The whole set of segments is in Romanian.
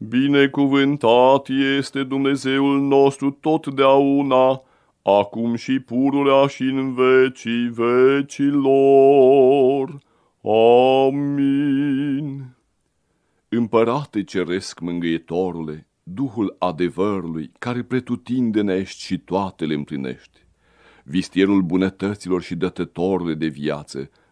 Binecuvântat este Dumnezeul nostru totdeauna, acum și pururea și în vecii vecilor. Amin. Împărate ceresc mângâietorule, Duhul adevărului, care pretutindene ești și toate le împlinești, vistierul bunătăților și dătătorule de viață,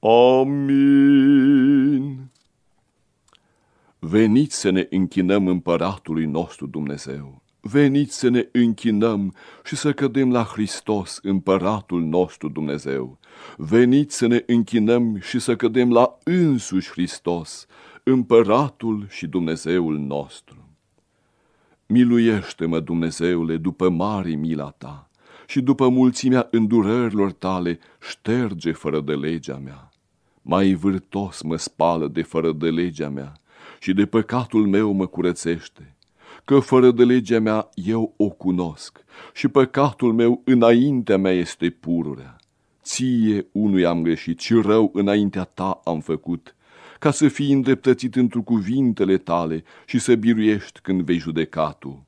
Amin. Veniți să ne închinăm împăratului nostru Dumnezeu. Veniți să ne închinăm și să cădem la Hristos, împăratul nostru Dumnezeu. Veniți să ne închinăm și să cădem la însuși Hristos, împăratul și Dumnezeul nostru. Miluiește-mă, Dumnezeule, după mare mila ta și după mulțimea îndurărilor tale, șterge fără de legea mea. Mai vârtos mă spală de fără de legea mea și de păcatul meu mă curățește, că fără de legea mea eu o cunosc și păcatul meu înaintea mea este pururea. Ție unui am greșit și rău înaintea ta am făcut, ca să fii îndreptățit într cuvintele tale și să biruiești când vei judeca tu.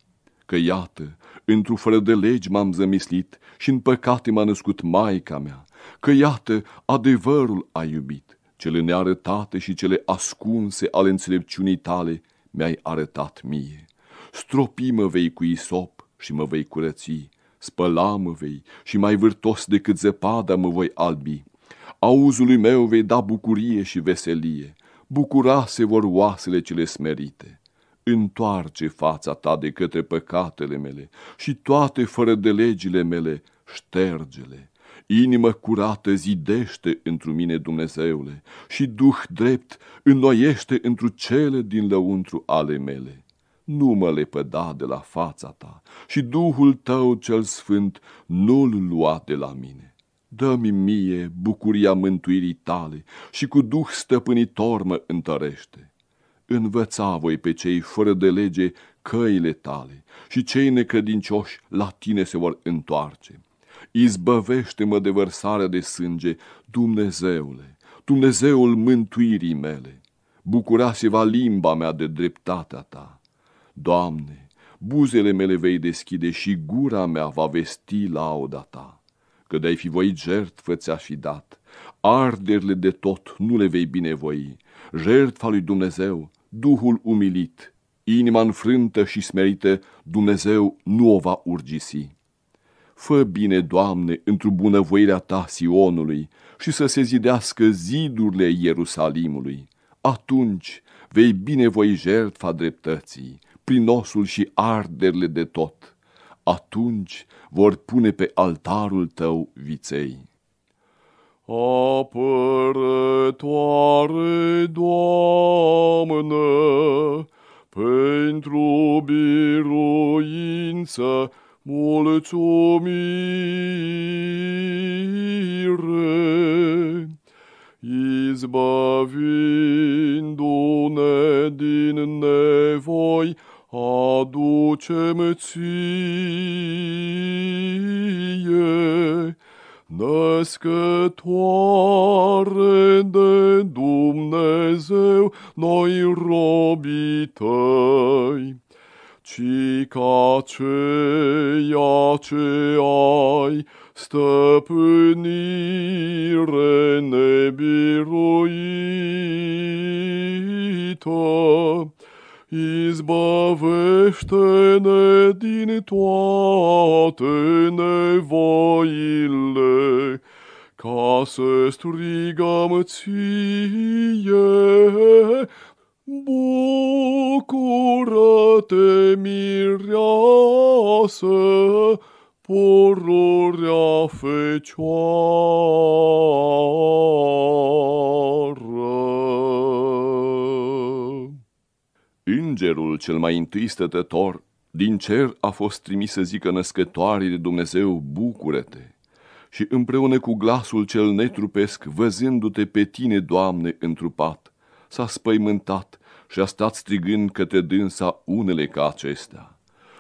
Că iată, într-o fără de legi m-am zămislit și în păcate m-a născut Maica mea, că iată, adevărul a iubit, cele nearătate și cele ascunse ale înțelepciunii tale mi-ai arătat mie. Stropi mă vei cu isop și mă vei curăți, spăla mă vei și mai vârtos decât zăpada mă voi albi. Auzului meu vei da bucurie și veselie, bucura se vor oasele cele smerite. Întoarce fața ta de către păcatele mele și toate fără de legile mele, ștergele. Inimă curată zidește întru mine, Dumnezeule, și Duh drept înnoiește întru cele din lăuntru ale mele. Nu mă lepăda de la fața ta și Duhul tău cel sfânt nu-l lua de la mine. Dă-mi mie bucuria mântuirii tale și cu Duh stăpânitor mă întărește. Învăța voi pe cei fără de lege căile tale și cei necredincioși la tine se vor întoarce. Izbăvește-mă de vărsarea de sânge, Dumnezeule, Dumnezeul mântuirii mele, bucura-se-va limba mea de dreptatea ta. Doamne, buzele mele vei deschide și gura mea va vesti lauda ta, că de-ai fi voit jertfă ți-aș fi dat, arderile de tot nu le vei binevoi, jertfa lui Dumnezeu, Duhul umilit, inima înfrântă și smerită, Dumnezeu nu o va urgisi. Fă bine, Doamne, într-o bunăvoirea Ta Sionului și să se zidească zidurile Ierusalimului. Atunci vei binevoi jertfa dreptății, prin osul și arderile de tot. Atunci vor pune pe altarul Tău viței. Apărătoare, Doamnă, pentru biruință mulțumire, izbăvindu-ne din nevoi, aducem ție, născătoare de Dumnezeu, noi robii tăi, ci ca ceea ce ai stăpânire nebiruită, Izbăvește-ne din toate nevoile, ca să strigăm ție, Bucură-te, mireasă, pururea fecioară. Îngerul cel mai întâi stătător din cer a fost trimis să zică născătoare de Dumnezeu, bucură-te! Și împreună cu glasul cel netrupesc, văzându-te pe tine, Doamne, întrupat, s-a spăimântat și a stat strigând către dânsa unele ca acestea.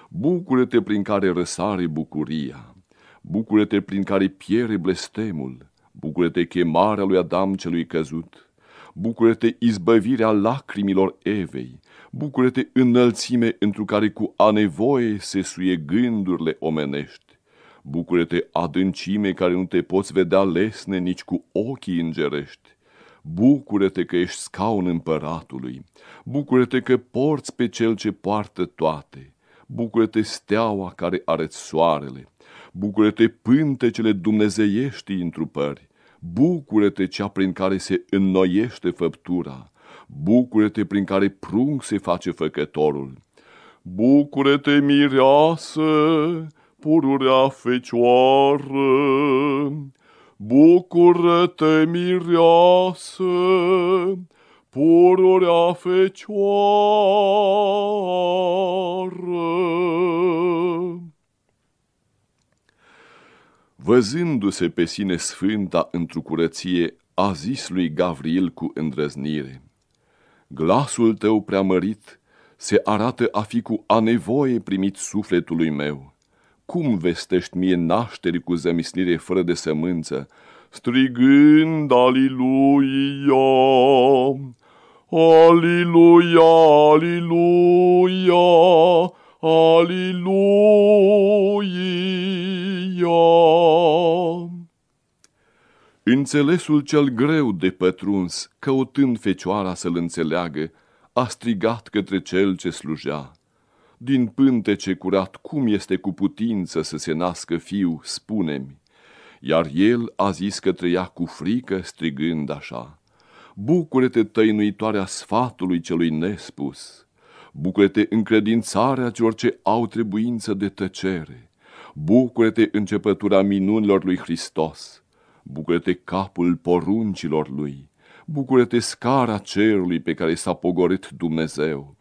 Bucură-te prin care răsare bucuria, bucură-te prin care piere blestemul, bucură-te chemarea lui Adam celui căzut, bucură-te izbăvirea lacrimilor Evei, bucură-te înălțime întru care cu a nevoie se suie gândurile omenești, bucură-te adâncime care nu te poți vedea lesne nici cu ochii îngerești, bucură-te că ești scaun împăratului, bucură-te că porți pe cel ce poartă toate, bucură-te steaua care areți soarele, bucură-te pântecele dumnezeiești întrupări, bucură-te cea prin care se înnoiește făptura, bucură-te prin care prunc se face făcătorul, bucură-te mireasă, pururea fecioară, bucură-te mireasă, pururea fecioară. Văzându-se pe sine sfânta într-o curăție, a zis lui Gavril cu îndrăznire, Glasul tău preamărit se arată a fi cu a nevoie primit sufletului meu. Cum vestești mie nașteri cu zămislire fără de sămânță, strigând Aliluia, Aliluia, Aliluia, Aliluia. Înțelesul cel greu de pătruns, căutând fecioara să-l înțeleagă, a strigat către cel ce slujea. Din pântece curat, cum este cu putință să se nască fiu, spune-mi. Iar el a zis către ea cu frică, strigând așa, Bucură-te, tăinuitoarea sfatului celui nespus, bucură-te încredințarea celor ce au trebuință de tăcere, bucură-te începătura minunilor lui Hristos, bucură-te capul poruncilor lui, bucură-te scara cerului pe care s-a pogorât Dumnezeu,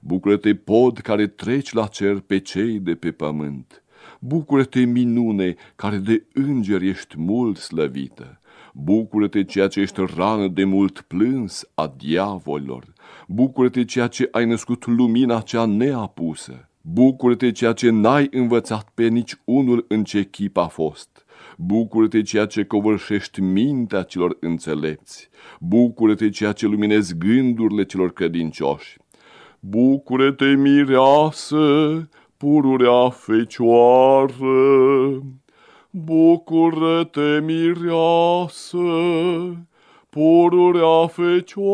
bucură-te pod care treci la cer pe cei de pe pământ, bucură-te minune care de înger ești mult slăvită, bucură-te ceea ce ești rană de mult plâns a diavolilor, bucură-te ceea ce ai născut lumina cea neapusă, bucură-te ceea ce n-ai învățat pe nici unul în ce chip a fost, Bucură-te ceea ce covârșești mintea celor înțelepți. Bucură-te ceea ce luminezi gândurile celor credincioși. Bucură-te, mireasă, pururea fecioară. Bucură-te, mireasă, pururea fecioară.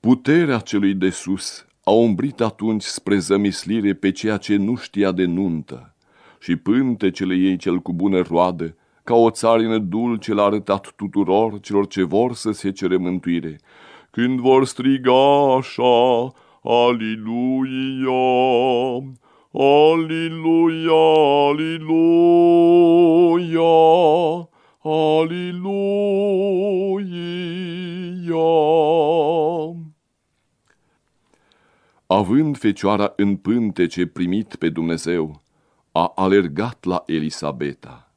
Puterea celui de sus a umbrit atunci spre zămislire pe ceea ce nu știa de nuntă și pântecele ei cel cu bună roadă, ca o țarină dulce l-a arătat tuturor celor ce vor să se cere mântuire, când vor striga așa, Aliluia, Aleluia, aleluia, aleluia. Având fecioara în pântece primit pe Dumnezeu, a alergat la Elisabeta,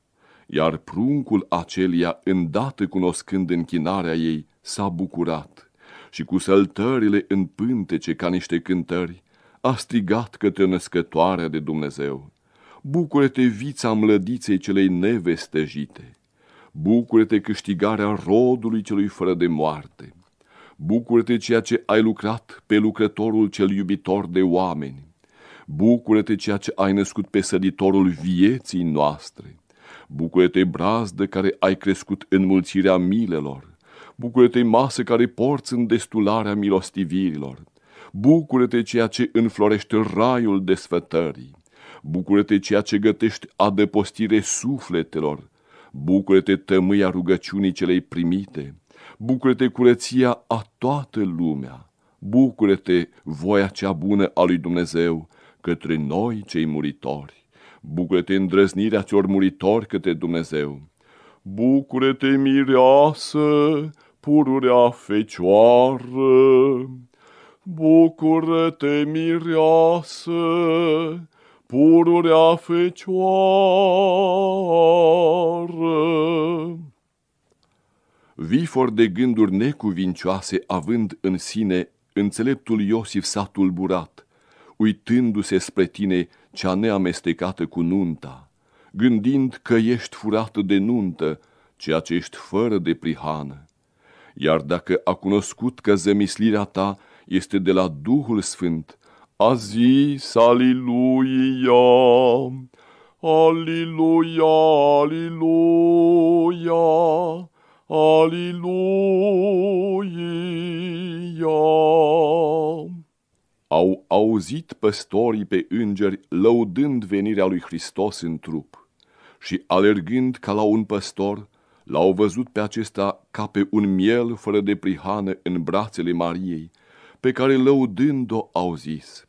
iar pruncul acelia, îndată cunoscând închinarea ei, s-a bucurat și cu săltările în pântece ca niște cântări, a strigat către născătoarea de Dumnezeu. Bucură-te, vița mlădiței celei nevestejite! Bucură-te câștigarea rodului celui fără de moarte! Bucură-te ceea ce ai lucrat pe lucrătorul cel iubitor de oameni! Bucură-te ceea ce ai născut pe săditorul vieții noastre! Bucură-te, brazdă care ai crescut în mulțirea milelor! Bucură-te, masă care porți în destularea milostivirilor! Bucură-te ceea ce înflorește raiul desfătării! Bucură-te ceea ce gătești adăpostire sufletelor! Bucură-te tămâia rugăciunii celei primite! Bucură-te curăția a toată lumea! Bucură-te voia cea bună a lui Dumnezeu către noi cei muritori! Bucură-te îndrăznirea celor muritori către Dumnezeu! Bucură-te mireasă, pururea fecioară! Bucură-te mireasă, pururea fecioară! Vifor de gânduri necuvincioase, având în sine, înțeleptul Iosif s-a tulburat, uitându-se spre tine cea neamestecată cu nunta, gândind că ești furată de nuntă, ceea ce ești fără de prihană. Iar dacă a cunoscut că zămislirea ta este de la Duhul Sfânt, a zis, Aliluia, Aliluia, Aliluia, Aliluia. Au auzit păstorii pe îngeri lăudând venirea lui Hristos în trup și alergând ca la un păstor, l-au văzut pe acesta ca pe un miel fără de prihană în brațele Mariei, pe care lăudând-o au zis,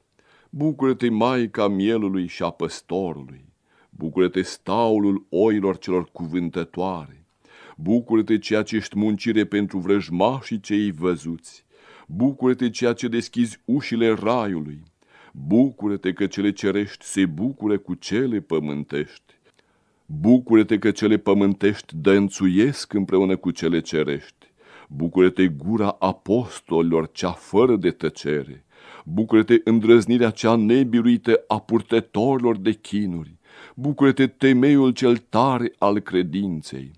Bucură-te, Maica mielului și a păstorului, bucură-te, staulul oilor celor cuvântătoare, bucură-te ceea ce ești muncire pentru vrăjmașii cei văzuți, bucură-te ceea ce deschizi ușile raiului, bucură-te că cele cerești se bucură cu cele pământești, bucură-te că cele pământești dănțuiesc împreună cu cele cerești, bucură-te gura apostolilor cea fără de tăcere, bucură-te îndrăznirea cea nebiruită a purtătorilor de chinuri, bucură-te temeiul cel tare al credinței,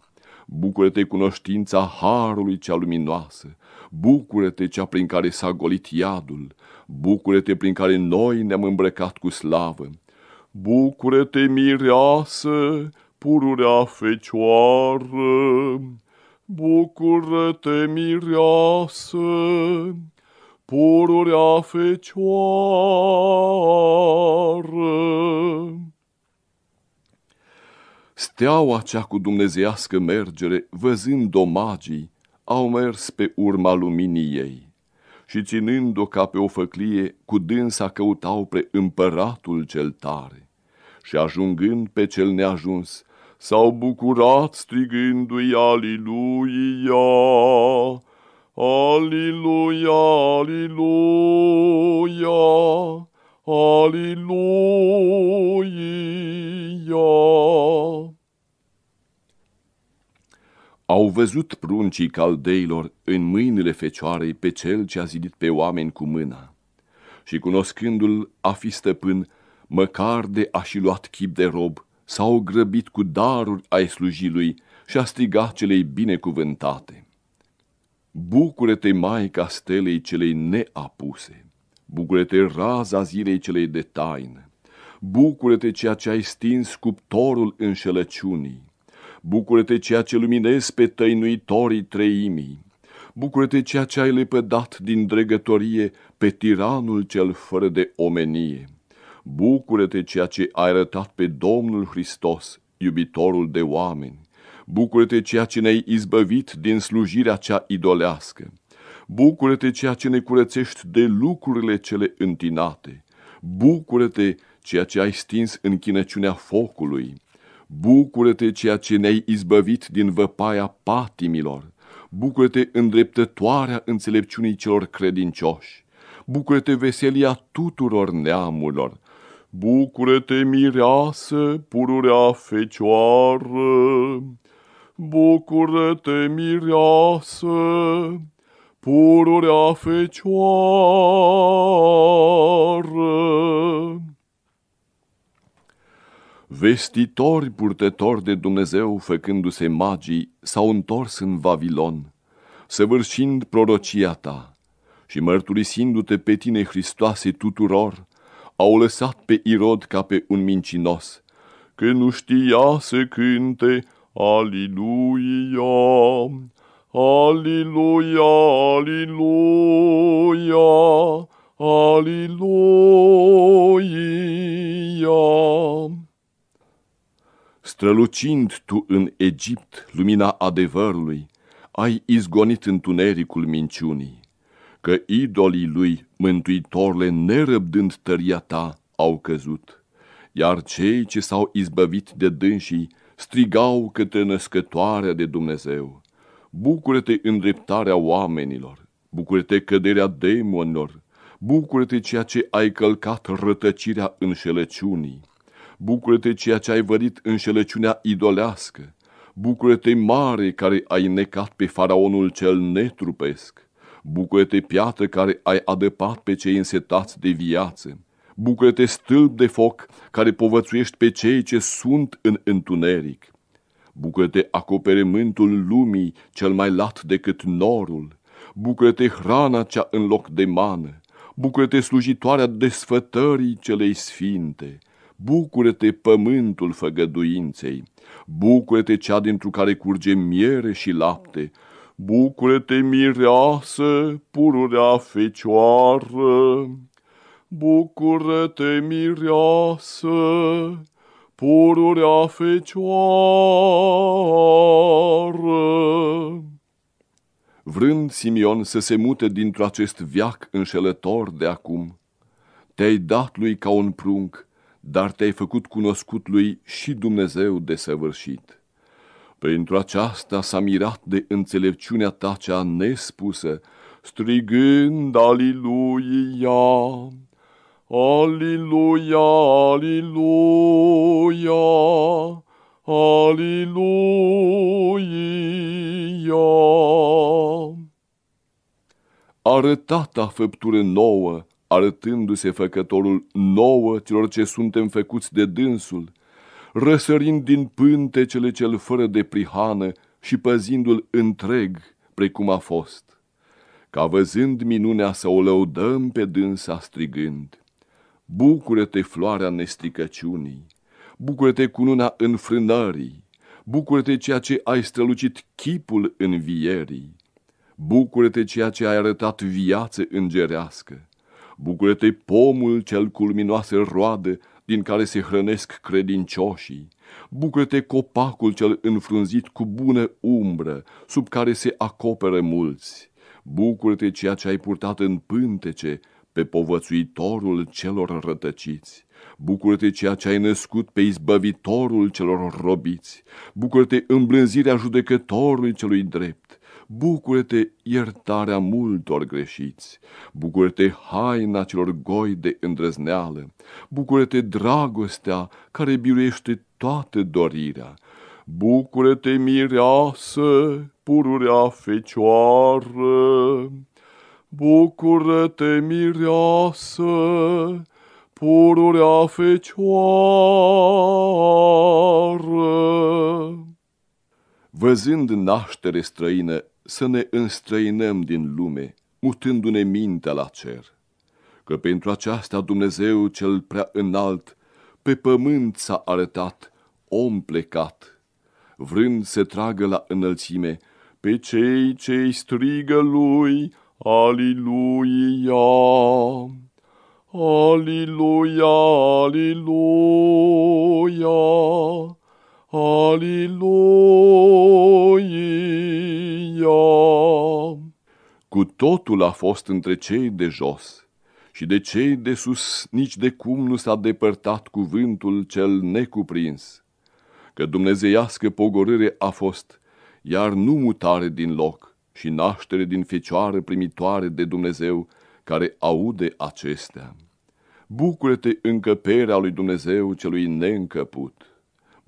bucură-te cunoștința harului cea luminoasă, bucură-te cea prin care s-a golit iadul, bucură-te prin care noi ne-am îmbrăcat cu slavă, bucură-te mireasă, pururea fecioară, bucură-te mireasă, pururea fecioară. Steaua cea cu dumnezeiască mergere, văzând omagii, au mers pe urma luminii ei și ținând-o ca pe o făclie, cu dânsa căutau pre împăratul cel tare. Și ajungând pe cel neajuns, s-au bucurat strigându-i Aliluia, Aliluia, Aliluia, Aliluia. Au văzut pruncii caldeilor în mâinile fecioarei pe cel ce a zidit pe oameni cu mâna. Și cunoscându-l a fi stăpân, măcar de a și luat chip de rob, s-au grăbit cu daruri ai slujii lui și a strigat celei binecuvântate. Bucură-te, Maica stelei celei neapuse, bucură-te raza zilei celei de taină, bucură-te ceea ce ai stins cuptorul înșelăciunii, bucură-te ceea ce luminezi pe tăinuitorii treimii, bucură-te ceea ce ai lepădat din dregătorie pe tiranul cel fără de omenie, bucură-te ceea ce ai arătat pe Domnul Hristos, iubitorul de oameni, bucură-te ceea ce ne-ai izbăvit din slujirea cea idolească, bucură-te ceea ce ne curățești de lucrurile cele întinate, bucură-te ceea ce ai stins închinăciunea focului, Bucură-te ceea ce ne-ai izbăvit din văpaia patimilor, bucură-te îndreptătoarea înțelepciunii celor credincioși, bucură-te veselia tuturor neamurilor, bucură-te mireasă, pururea fecioară, bucură-te mireasă, pururea fecioară. Vestitori purtători de Dumnezeu, făcându-se magii, s-au întors în Vavilon, săvârșind prorocia ta și mărturisindu-te pe tine, Hristoase, tuturor, au lăsat pe Irod ca pe un mincinos, că nu știa să cânte Aliluia, Aliluia, Aliluia, Aliluia. Strălucind tu în Egipt lumina adevărului, ai izgonit întunericul minciunii, că idolii lui, mântuitorle, nerăbdând tăria ta, au căzut, iar cei ce s-au izbăvit de dânsii strigau către născătoarea de Dumnezeu. Bucură-te îndreptarea oamenilor, bucură-te căderea demonilor, bucură-te ceea ce ai călcat rătăcirea înșelăciunii, bucură-te ceea ce ai vădit înșelăciunea idolească, bucură-te mare care ai necat pe faraonul cel netrupesc, bucură-te piatră care ai adăpat pe cei însetați de viață, bucură-te stâlp de foc care povățuiești pe cei ce sunt în întuneric, bucură-te acoperământul lumii cel mai lat decât norul, bucură-te hrana cea în loc de mană, bucură-te slujitoarea desfătării celei sfinte, Bucură-te pământul făgăduinței, bucură-te cea dintr care curge miere și lapte, bucură-te mireasă, pururea fecioară, bucură-te mireasă, pururea fecioară. Vrând Simion să se mute dintr acest viac înșelător de acum, te-ai dat lui ca un prunc, dar te-ai făcut cunoscut lui și Dumnezeu de săvârșit. Pentru aceasta s-a mirat de înțelepciunea ta cea nespusă, strigând Aliluia, Aliluia, Aliluia, Aliluia. Arătata făptură nouă, arătându-se făcătorul nouă celor ce suntem făcuți de dânsul, răsărind din pântecele cel fără de prihană și păzindu-l întreg, precum a fost. Ca văzând minunea să o lăudăm pe dânsa strigând, Bucură-te, floarea nestricăciunii, bucură-te cu luna înfrânării, bucură-te ceea ce ai strălucit chipul învierii, bucură-te ceea ce ai arătat viață îngerească, Bucură-te pomul cel culminoase roade, din care se hrănesc credincioșii. Bucură-te copacul cel înfrunzit cu bună umbră, sub care se acoperă mulți. Bucură-te ceea ce ai purtat în pântece, pe povățuitorul celor rătăciți. Bucură-te ceea ce ai născut pe izbăvitorul celor robiți. Bucură-te îmblânzirea judecătorului celui drept. Bucură-te iertarea multor greșiți, bucură-te haina celor goi de îndrăzneală, bucură-te dragostea care biruiește toată dorirea, bucură-te mireasă, pururea fecioară, bucură-te mireasă, pururea fecioară. Văzând naștere străină să ne înstrăinăm din lume, mutându-ne mintea la cer. Că pentru aceasta Dumnezeu cel prea înalt pe pământ s-a arătat om plecat, vrând să tragă la înălțime pe cei ce strigă lui, Aliluia! Aliluia, Aliluia! Aliluia! Cu totul a fost între cei de jos și de cei de sus nici de cum nu s-a depărtat cuvântul cel necuprins, că dumnezeiască pogorâre a fost, iar nu mutare din loc și naștere din fecioară primitoare de Dumnezeu, care aude acestea. Bucură-te încăperea lui Dumnezeu celui neîncăput.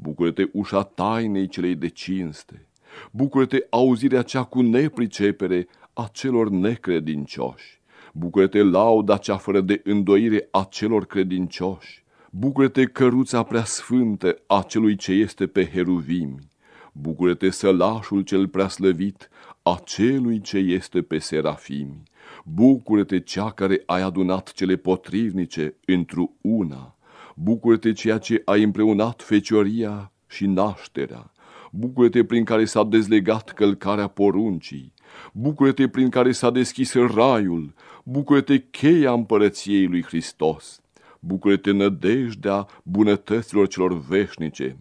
Bucură-te ușa tainei celei de cinste. Bucură-te auzirea cea cu nepricepere a celor necredincioși. Bucură-te lauda cea fără de îndoire a celor credincioși. Bucură-te căruța prea sfântă a celui ce este pe heruvimi. Bucură-te sălașul cel prea slăvit a celui ce este pe serafimi. Bucură-te cea care ai adunat cele potrivnice într-o una. Bucură-te ceea ce ai împreunat fecioria și nașterea. Bucură-te prin care s-a dezlegat călcarea poruncii. Bucură-te prin care s-a deschis raiul. Bucură-te cheia împărăției lui Hristos. Bucură-te nădejdea bunătăților celor veșnice.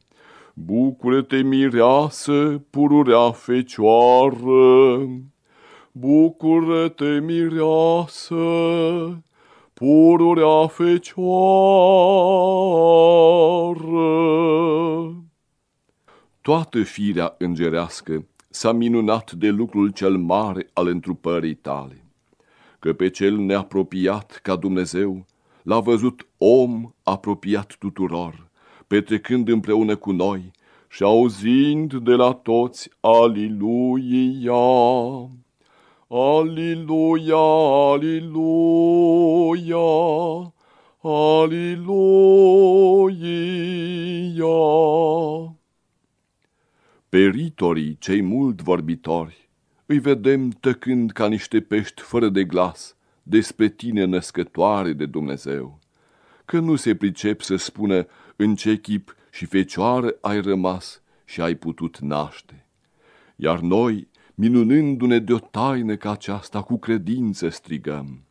Bucură-te mireasă, pururea fecioară. Bucură-te mireasă, pururea fecioară. Toată firea îngerească s-a minunat de lucrul cel mare al întrupării tale, că pe cel neapropiat ca Dumnezeu l-a văzut om apropiat tuturor, petrecând împreună cu noi și auzind de la toți Aliluia. Aliluia, Aliluia, Aliluia. Peritorii, cei mult vorbitori, îi vedem tăcând ca niște pești fără de glas despre tine născătoare de Dumnezeu, că nu se pricep să spună în ce chip și fecioară ai rămas și ai putut naște. Iar noi, minunându-ne de o taină ca aceasta, cu credință strigăm.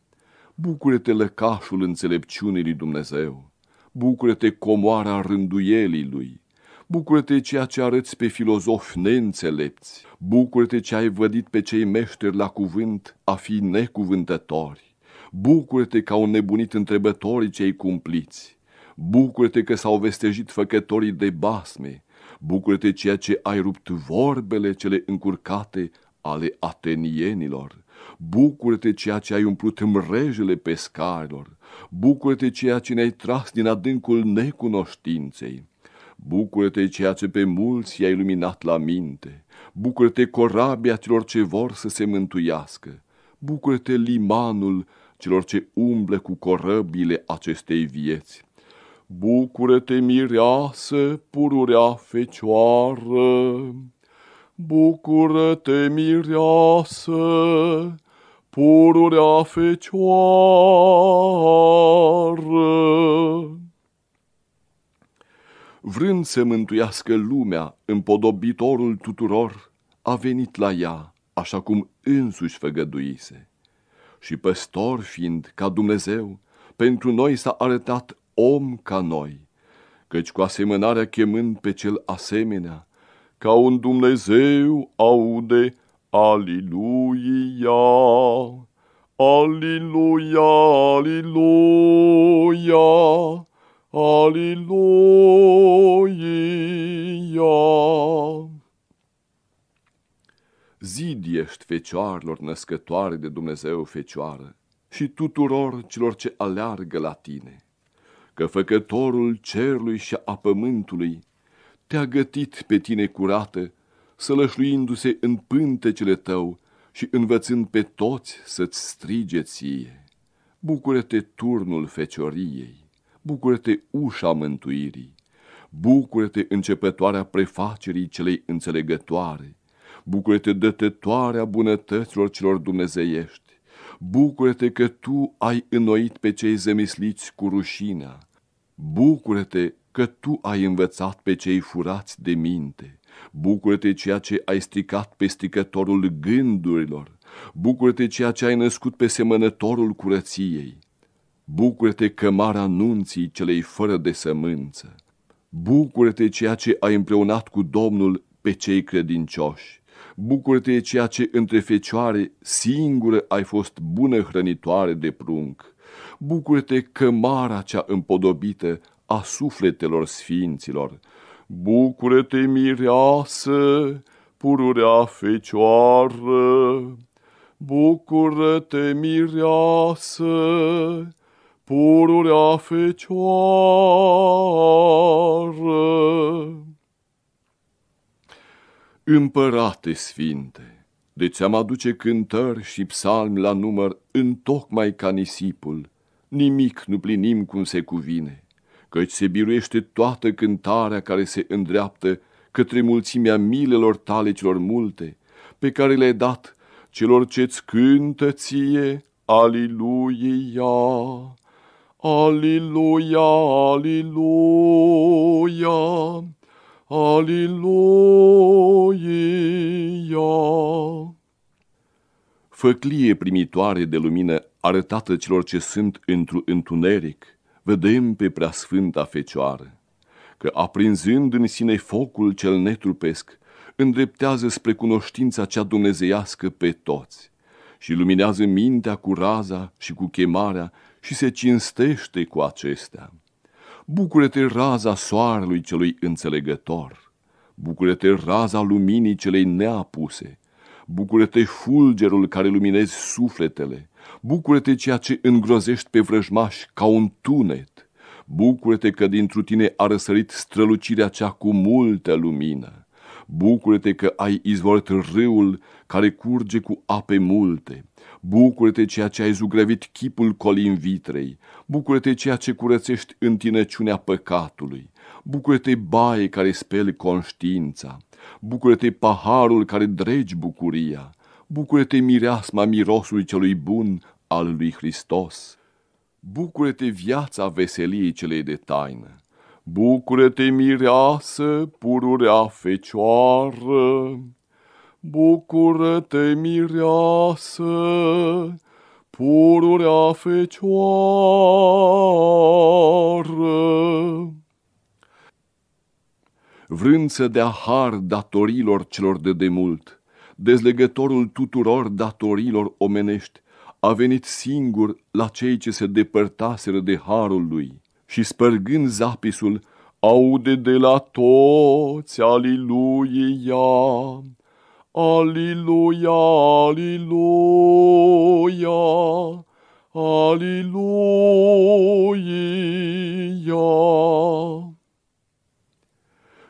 Bucură-te, lăcașul înțelepciunii lui Dumnezeu, bucură-te, comoara rânduielii lui, bucură-te ceea ce arăți pe filozofi neînțelepți, bucură-te ce ai vădit pe cei meșteri la cuvânt a fi necuvântători, bucură-te ca un nebunit întrebătorii cei cumpliți, bucură-te că s-au vestejit făcătorii de basme, bucură-te ceea ce ai rupt vorbele cele încurcate ale atenienilor, bucură-te ceea ce ai umplut mrejele pescarilor, bucură-te ceea ce ne-ai tras din adâncul necunoștinței, bucură-te ceea ce pe mulți i-ai luminat la minte, bucură-te corabia celor ce vor să se mântuiască, bucură-te limanul celor ce umblă cu corăbile acestei vieți, Bucură-te, mireasă, pururea fecioară! Bucură-te, mireasă, pururea fecioară! Vrând să mântuiască lumea, împodobitorul tuturor, a venit la ea, așa cum însuși făgăduise. Și păstor fiind ca Dumnezeu, pentru noi s-a arătat om ca noi, căci cu asemănarea chemând pe cel asemenea, ca un Dumnezeu aude Aliluia, Aliluia, Aliluia, Aliluia. Zid ești fecioarelor născătoare de Dumnezeu fecioară și tuturor celor ce aleargă la tine că făcătorul cerului și a pământului te-a gătit pe tine curată, sălășluindu-se în pântecele tău și învățând pe toți să-ți strige ție. Bucură-te turnul fecioriei, bucură-te ușa mântuirii, bucură-te începătoarea prefacerii celei înțelegătoare, bucură-te dătătoarea bunătăților celor dumnezeiești, bucură-te că tu ai înnoit pe cei zămisliți cu rușinea, Bucură-te că tu ai învățat pe cei furați de minte. Bucură-te ceea ce ai stricat pe stricătorul gândurilor. Bucură-te ceea ce ai născut pe semănătorul curăției. Bucură-te cămara nunții celei fără de sămânță. Bucură-te ceea ce ai împreunat cu Domnul pe cei credincioși. Bucură-te ceea ce între fecioare singură ai fost bună hrănitoare de prunc bucură-te cămara cea împodobită a sufletelor sfinților, bucură-te mireasă, pururea fecioară, Bucură-te, mireasă, pururea fecioară. Împărate sfinte, de ți-am aduce cântări și psalmi la număr întocmai ca nisipul, nimic nu plinim cum se cuvine, căci se biruiește toată cântarea care se îndreaptă către mulțimea milelor tale celor multe, pe care le-ai dat celor ce-ți cântă ție, Aliluia, Aliluia, Aliluia, Aliluia. Făclie primitoare de lumină arătată celor ce sunt într-un întuneric, vedem pe preasfânta Fecioară, că aprinzând în sine focul cel netrupesc, îndreptează spre cunoștința cea dumnezeiască pe toți și luminează mintea cu raza și cu chemarea și se cinstește cu acestea. Bucură-te raza soarelui celui înțelegător, bucură-te raza luminii celei neapuse, bucură-te fulgerul care luminezi sufletele, bucură-te ceea ce îngrozești pe vrăjmași ca un tunet, bucură-te că dintr tine a răsărit strălucirea cea cu multă lumină. Bucură-te că ai izvorat râul care curge cu ape multe. Bucură-te ceea ce ai zugrăvit chipul colin vitrei. Bucură-te ceea ce curățești întinăciunea păcatului. Bucură-te baie care speli conștiința. Bucură-te paharul care dregi bucuria. Bucură-te mireasma mirosului celui bun al lui Hristos. Bucură-te viața veseliei celei de taină. Bucură-te, mireasă, pururea fecioară! Bucură-te, mireasă, pururea fecioară! Vrând să dea har datorilor celor de demult, dezlegătorul tuturor datorilor omenești, a venit singur la cei ce se depărtaseră de harul lui și spărgând zapisul, aude de la toți, aliluia, aliluia, aliluia, aliluia.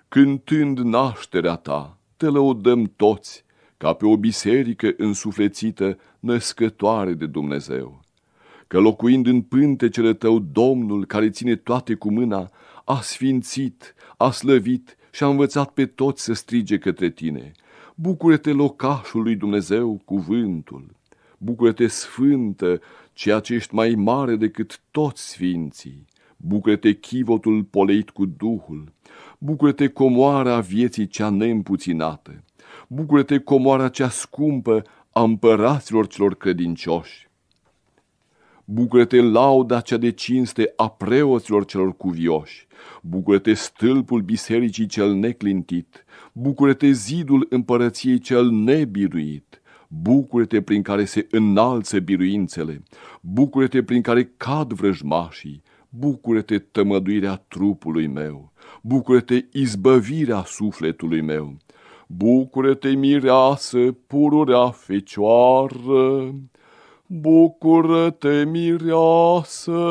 Cântând nașterea ta, te lăudăm toți, ca pe o biserică însuflețită, născătoare de Dumnezeu că locuind în pântecele tău, Domnul, care ține toate cu mâna, a sfințit, a slăvit și a învățat pe toți să strige către tine. Bucură-te, locașul lui Dumnezeu, cuvântul. Bucură-te, sfântă, ceea ce ești mai mare decât toți sfinții. Bucură-te, chivotul poleit cu Duhul. Bucură-te, comoara vieții cea neîmpuținată. Bucură-te, comoara cea scumpă a împăraților celor credincioși. Bucură-te lauda cea de cinste a preoților celor cuvioși, bucură-te stâlpul bisericii cel neclintit, bucură-te zidul împărăției cel nebiruit, bucură-te prin care se înalță biruințele, bucură-te prin care cad vrăjmașii, bucură-te tămăduirea trupului meu, bucură-te izbăvirea sufletului meu, bucură-te mireasă pururea fecioară, Bucură-te, mireasă,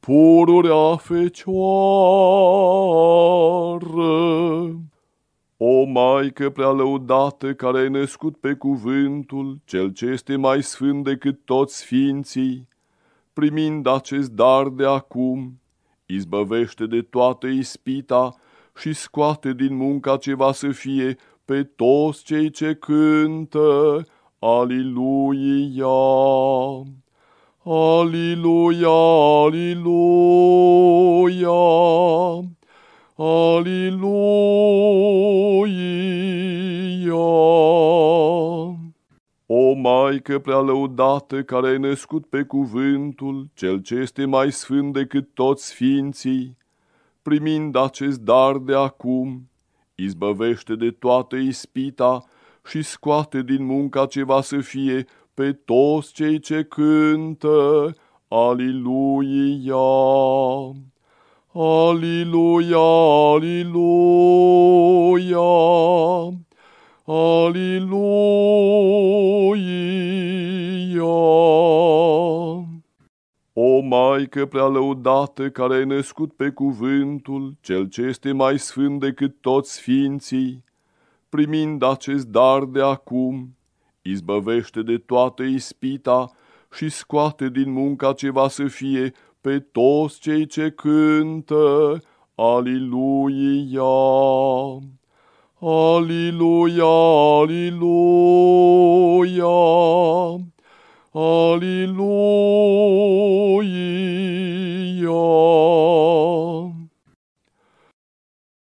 pururea fecioară! O Maică prea lăudată care ai născut pe cuvântul, cel ce este mai sfânt decât toți sfinții, primind acest dar de acum, izbăvește de toată ispita și scoate din munca ce va să fie pe toți cei ce cântă, Aliluia! Aliluia, aliluia, aliluia. O Maică prea lăudată care ai născut pe cuvântul, cel ce este mai sfânt decât toți sfinții, primind acest dar de acum, izbăvește de toată ispita și scoate din munca ceva să fie pe toți cei ce cântă. Aliluia! Aliluia, aliluia, aliluia. Maică prea lăudată care ai născut pe cuvântul, cel ce este mai sfânt decât toți sfinții, primind acest dar de acum, izbăvește de toată ispita și scoate din munca ce va să fie pe toți cei ce cântă. Aliluia! Aliluia, aliluia, Hallelujah.